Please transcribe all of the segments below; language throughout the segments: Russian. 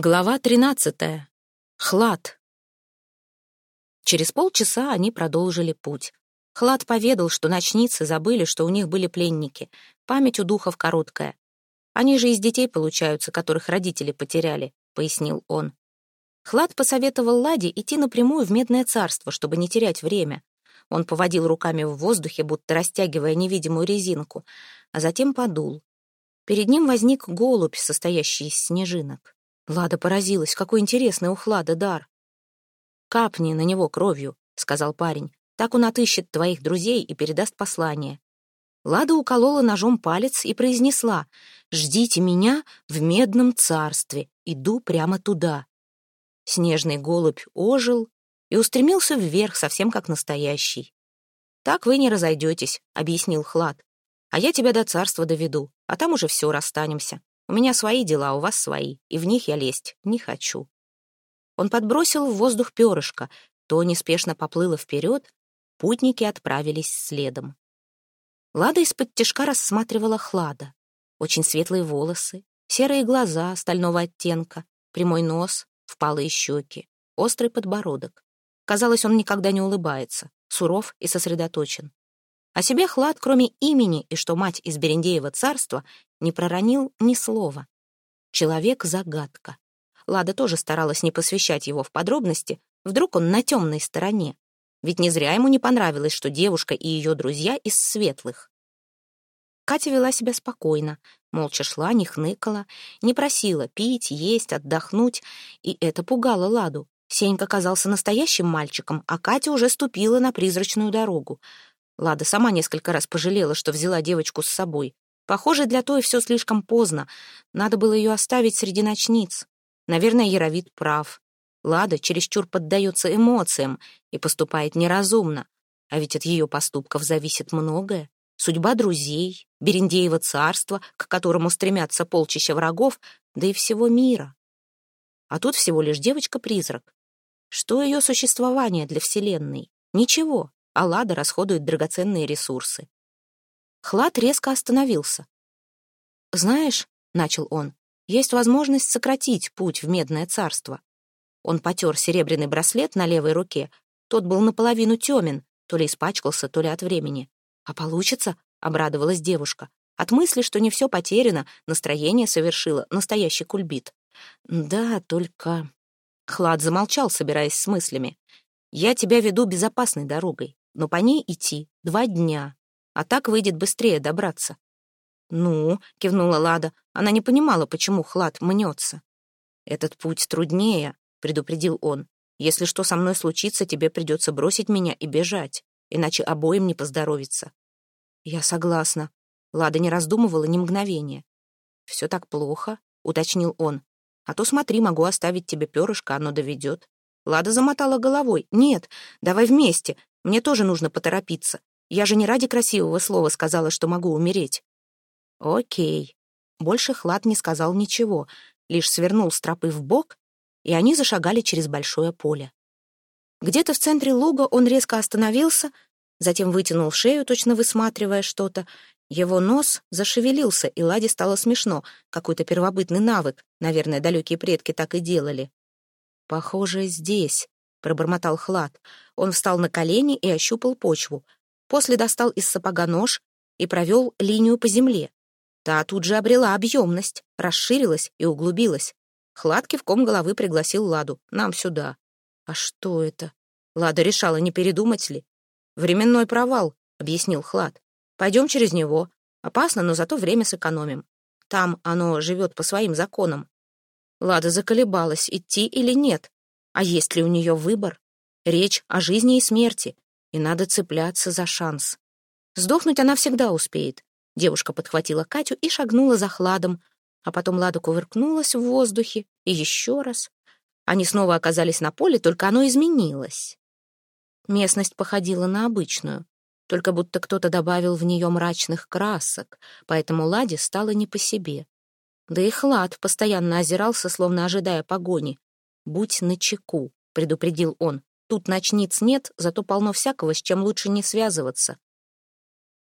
Глава тринадцатая. Хлад. Через полчаса они продолжили путь. Хлад поведал, что ночницы забыли, что у них были пленники. Память у духов короткая. Они же из детей получаются, которых родители потеряли, пояснил он. Хлад посоветовал Ладе идти напрямую в Медное царство, чтобы не терять время. Он поводил руками в воздухе, будто растягивая невидимую резинку, а затем подул. Перед ним возник голубь, состоящий из снежинок. Лада поразилась, какой интересный у Хлада дар. «Капни на него кровью», — сказал парень. «Так он отыщет твоих друзей и передаст послание». Лада уколола ножом палец и произнесла «Ждите меня в медном царстве, иду прямо туда». Снежный голубь ожил и устремился вверх, совсем как настоящий. «Так вы не разойдетесь», — объяснил Хлад. «А я тебя до царства доведу, а там уже все расстанемся. У меня свои дела, у вас свои, и в них я лезть не хочу». Он подбросил в воздух перышко, то неспешно поплыло вперед, путники отправились следом. Лада из-под тяжка рассматривала Хлада. Очень светлые волосы, серые глаза стального оттенка, прямой нос, впалые щеки, острый подбородок. Казалось, он никогда не улыбается, суров и сосредоточен. О себе Хлад, кроме имени и что мать из Берендеева царства, не проронил ни слова. Человек-загадка. Лада тоже старалась не посвящать его в подробности, вдруг он на темной стороне. Ведь не зря ему не понравилось, что девушка и ее друзья из светлых. Катя вела себя спокойно, молча шла, не хныкала, не просила пить, есть, отдохнуть, и это пугало Ладу. Сенька казался настоящим мальчиком, а Катя уже ступила на призрачную дорогу. Лада сама несколько раз пожалела, что взяла девочку с собой. Похоже, для той все слишком поздно. Надо было ее оставить среди ночниц. Наверное, Яровид прав. Лада чересчур поддается эмоциям и поступает неразумно. А ведь от ее поступков зависит многое. Судьба друзей, Берендеево царство, к которому стремятся полчища врагов, да и всего мира. А тут всего лишь девочка-призрак. Что ее существование для Вселенной? Ничего, а Лада расходует драгоценные ресурсы. Хлад резко остановился. «Знаешь», — начал он, — «есть возможность сократить путь в Медное царство». Он потер серебряный браслет на левой руке. Тот был наполовину темен, то ли испачкался, то ли от времени. «А получится?» — обрадовалась девушка. От мысли, что не все потеряно, настроение совершило настоящий кульбит. «Да, только...» Хлад замолчал, собираясь с мыслями. «Я тебя веду безопасной дорогой, но по ней идти два дня а так выйдет быстрее добраться. «Ну», — кивнула Лада, она не понимала, почему Хлад мнется. «Этот путь труднее», — предупредил он. «Если что со мной случится, тебе придется бросить меня и бежать, иначе обоим не поздоровится». «Я согласна». Лада не раздумывала ни мгновения. «Все так плохо», — уточнил он. «А то смотри, могу оставить тебе перышко, оно доведет». Лада замотала головой. «Нет, давай вместе, мне тоже нужно поторопиться. Я же не ради красивого слова сказала, что могу умереть. Окей. Больше Хлад не сказал ничего, лишь свернул с тропы в бок, и они зашагали через большое поле. Где-то в центре луга он резко остановился, затем вытянул шею, точно высматривая что-то. Его нос зашевелился, и Ладе стало смешно. Какой-то первобытный навык. Наверное, далекие предки так и делали. «Похоже, здесь», — пробормотал Хлад. Он встал на колени и ощупал почву — После достал из сапога нож и провел линию по земле. Та тут же обрела объемность, расширилась и углубилась. Хлад кивком головы пригласил Ладу. «Нам сюда». «А что это?» Лада решала, не передумать ли. «Временной провал», — объяснил Хлад. «Пойдем через него. Опасно, но зато время сэкономим. Там оно живет по своим законам». Лада заколебалась, идти или нет. А есть ли у нее выбор? Речь о жизни и смерти и надо цепляться за шанс. Сдохнуть она всегда успеет. Девушка подхватила Катю и шагнула за хладом, а потом Лада кувыркнулась в воздухе, и еще раз. Они снова оказались на поле, только оно изменилось. Местность походила на обычную, только будто кто-то добавил в нее мрачных красок, поэтому Ладе стало не по себе. Да и Хлад постоянно озирался, словно ожидая погони. «Будь начеку», — предупредил он. Тут ночниц нет, зато полно всякого, с чем лучше не связываться.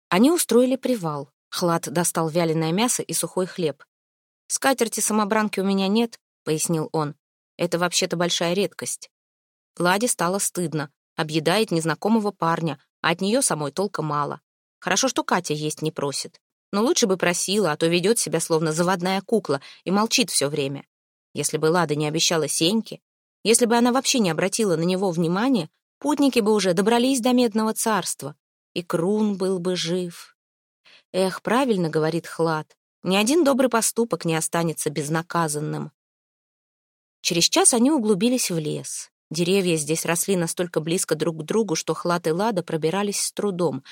Они устроили привал. Хлад достал вяленое мясо и сухой хлеб. Скатерти самобранки у меня нет, — пояснил он. «Это вообще-то большая редкость». Ладе стало стыдно. Объедает незнакомого парня, а от нее самой толка мало. Хорошо, что Катя есть не просит. Но лучше бы просила, а то ведет себя словно заводная кукла и молчит все время. Если бы Лада не обещала Сеньке, если бы она вообще не обратила на него внимания, путники бы уже добрались до Медного царства, и Крун был бы жив. Эх, правильно говорит Хлад, ни один добрый поступок не останется безнаказанным. Через час они углубились в лес. Деревья здесь росли настолько близко друг к другу, что Хлад и Лада пробирались с трудом,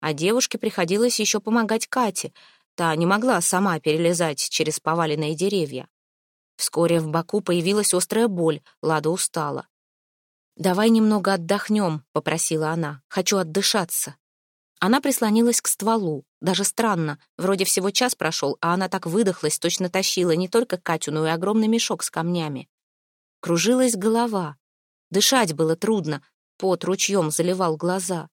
а девушке приходилось еще помогать Кате. Та не могла сама перелезать через поваленные деревья. Вскоре в боку появилась острая боль, Лада устала. «Давай немного отдохнем», — попросила она. «Хочу отдышаться». Она прислонилась к стволу. Даже странно, вроде всего час прошел, а она так выдохлась, точно тащила не только Катю, но и огромный мешок с камнями. Кружилась голова. Дышать было трудно, пот ручьем заливал глаза.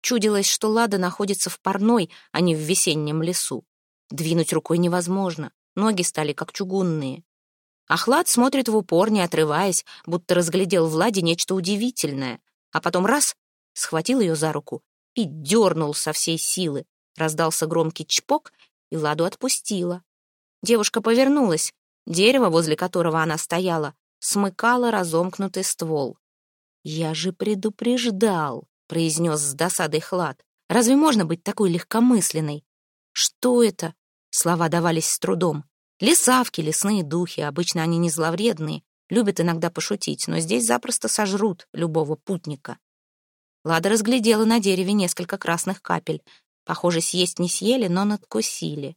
Чудилось, что Лада находится в парной, а не в весеннем лесу. Двинуть рукой невозможно, ноги стали как чугунные. Ахлад смотрит в упор, не отрываясь, будто разглядел в Ладе нечто удивительное. А потом раз — схватил ее за руку и дернул со всей силы. Раздался громкий чпок, и Ладу отпустила. Девушка повернулась. Дерево, возле которого она стояла, смыкало разомкнутый ствол. «Я же предупреждал», — произнес с досадой Хлад. «Разве можно быть такой легкомысленной?» «Что это?» — слова давались с трудом. Лесавки, лесные духи, обычно они не зловредные, любят иногда пошутить, но здесь запросто сожрут любого путника. Лада разглядела на дереве несколько красных капель. Похоже, съесть не съели, но надкусили.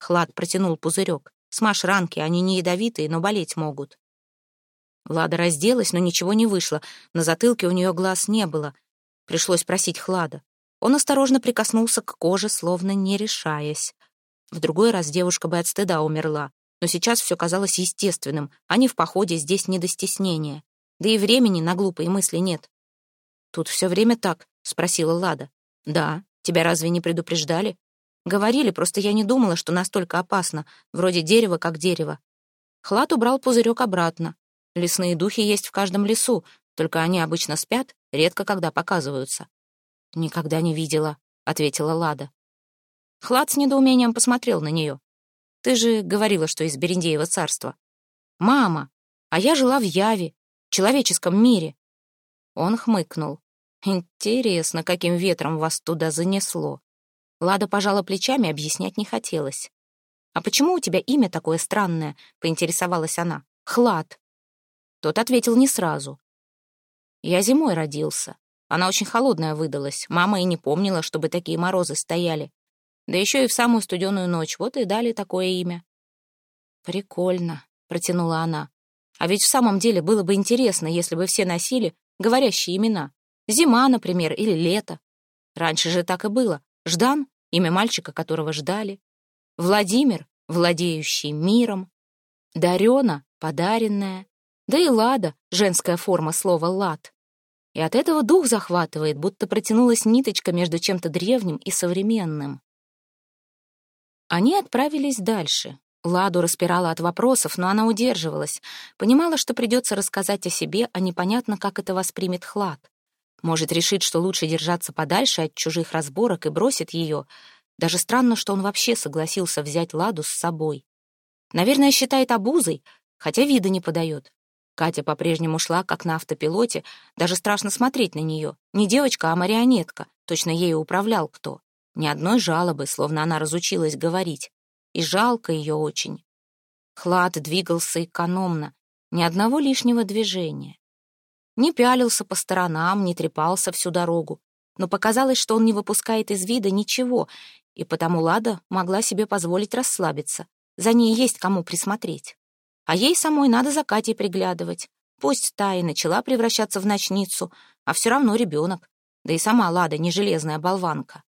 Хлад протянул пузырек. Смажь ранки, они не ядовитые, но болеть могут. Лада разделась, но ничего не вышло. На затылке у нее глаз не было. Пришлось просить Хлада. Он осторожно прикоснулся к коже, словно не решаясь. В другой раз девушка бы от стыда умерла, но сейчас все казалось естественным, они в походе здесь не до стеснения. Да и времени на глупые мысли нет. «Тут все время так?» — спросила Лада. «Да. Тебя разве не предупреждали?» «Говорили, просто я не думала, что настолько опасно. Вроде дерева как дерево». Хлад убрал пузырек обратно. Лесные духи есть в каждом лесу, только они обычно спят, редко когда показываются. «Никогда не видела», — ответила Лада. Хлад с недоумением посмотрел на нее. «Ты же говорила, что из Берендеева царства». «Мама, а я жила в Яве, человеческом мире». Он хмыкнул. «Интересно, каким ветром вас туда занесло?» Лада пожала плечами, объяснять не хотелось. «А почему у тебя имя такое странное?» — поинтересовалась она. «Хлад». Тот ответил не сразу. «Я зимой родился. Она очень холодная выдалась. Мама и не помнила, чтобы такие морозы стояли. Да еще и в самую студеную ночь. Вот и дали такое имя. «Прикольно», — протянула она. «А ведь в самом деле было бы интересно, если бы все носили говорящие имена. Зима, например, или лето. Раньше же так и было. Ждан — имя мальчика, которого ждали. Владимир — владеющий миром. Дарена — подаренная. Да и Лада — женская форма слова «лад». И от этого дух захватывает, будто протянулась ниточка между чем-то древним и современным. Они отправились дальше. Ладу распирала от вопросов, но она удерживалась. Понимала, что придется рассказать о себе, а непонятно, как это воспримет Хлад. Может, решит, что лучше держаться подальше от чужих разборок и бросит ее. Даже странно, что он вообще согласился взять Ладу с собой. Наверное, считает обузой, хотя вида не подает. Катя по-прежнему шла, как на автопилоте, даже страшно смотреть на нее. Не девочка, а марионетка, точно ею управлял кто. Ни одной жалобы, словно она разучилась говорить. И жалко ее очень. Хлад двигался экономно, ни одного лишнего движения. Не пялился по сторонам, не трепался всю дорогу, но показалось, что он не выпускает из вида ничего, и потому Лада могла себе позволить расслабиться. За ней есть кому присмотреть. А ей самой надо за Катей приглядывать. Пусть та и начала превращаться в ночницу, а все равно ребенок. Да и сама Лада не железная болванка.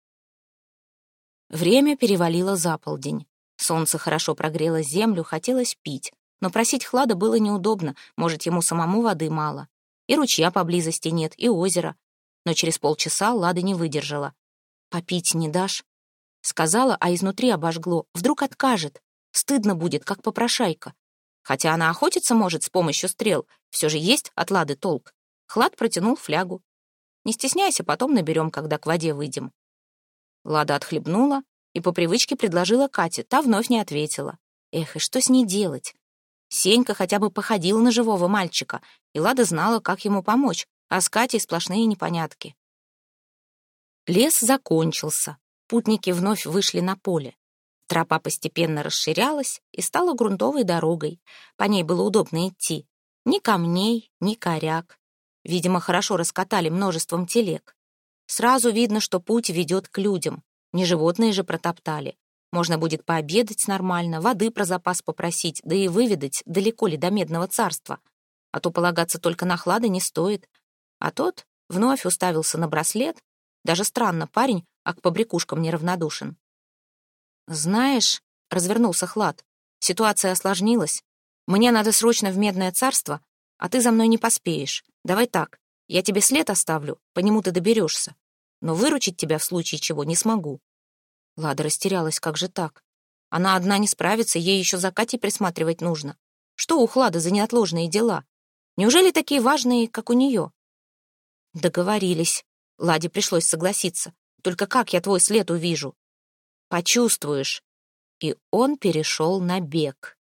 Время перевалило за полдень. Солнце хорошо прогрело землю, хотелось пить. Но просить Хлада было неудобно, может, ему самому воды мало. И ручья поблизости нет, и озера. Но через полчаса Лада не выдержала. «Попить не дашь?» Сказала, а изнутри обожгло. Вдруг откажет. Стыдно будет, как попрошайка. Хотя она охотиться может с помощью стрел, все же есть от Лады толк. Хлад протянул флягу. Не стесняйся, потом наберем, когда к воде выйдем. Лада отхлебнула и по привычке предложила Кате, та вновь не ответила. Эх, и что с ней делать? Сенька хотя бы походил на живого мальчика, и Лада знала, как ему помочь, а с Катей сплошные непонятки. Лес закончился. Путники вновь вышли на поле. Тропа постепенно расширялась и стала грунтовой дорогой. По ней было удобно идти. Ни камней, ни коряк. Видимо, хорошо раскатали множеством телег. Сразу видно, что путь ведет к людям. Не животные же протоптали. Можно будет пообедать нормально, воды про запас попросить, да и выведать, далеко ли до Медного царства. А то полагаться только на хлады не стоит. А тот вновь уставился на браслет. Даже странно, парень, а к побрякушкам неравнодушен. «Знаешь», — развернулся Хлад, — «ситуация осложнилась. Мне надо срочно в Медное царство, а ты за мной не поспеешь. Давай так, я тебе след оставлю, по нему ты доберешься. Но выручить тебя в случае чего не смогу». Лада растерялась, как же так? Она одна не справится, ей еще за Катей присматривать нужно. Что у Хлада за неотложные дела? Неужели такие важные, как у нее? Договорились. Ладе пришлось согласиться. Только как я твой след увижу? Почувствуешь. И он перешел на бег.